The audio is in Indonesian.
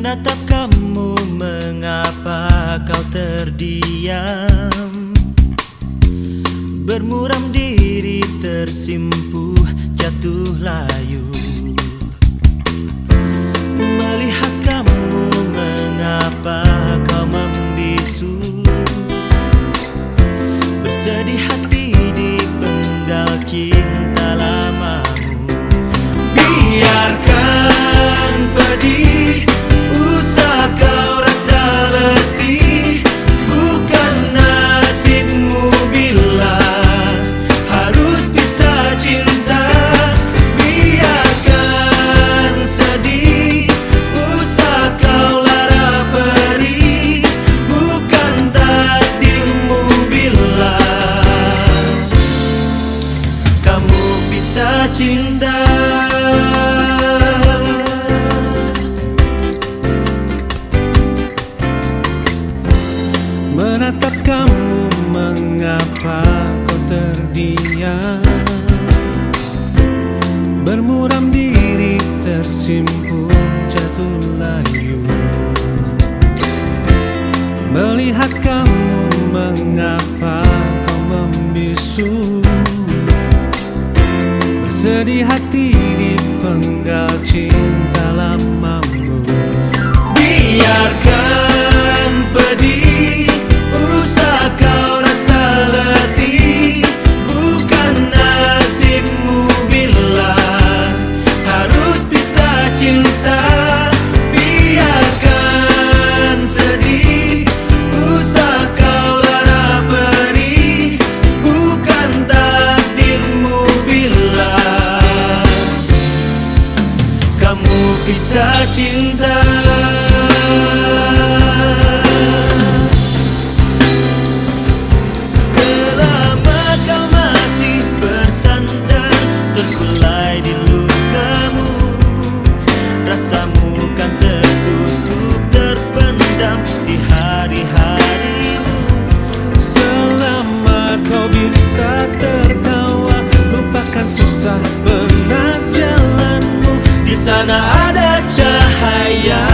Menatap kamu mengapa kau terdiam? Bermuram diri tersimpuh jatuh layu. cinta. Menatap kamu mengapa kau terdiam? Bermuram diri tersimpul jatuh layu. Melihat kamu Sedih hati dipenggal cinta. kisah cinta. Selama kau masih bersandar Terkulai di luka mu, Rasamu kan tertutup terpendam Di hari-harimu. Selama kau bisa tertawa Lupakan susah penat jalanmu. Di sana ada yeah.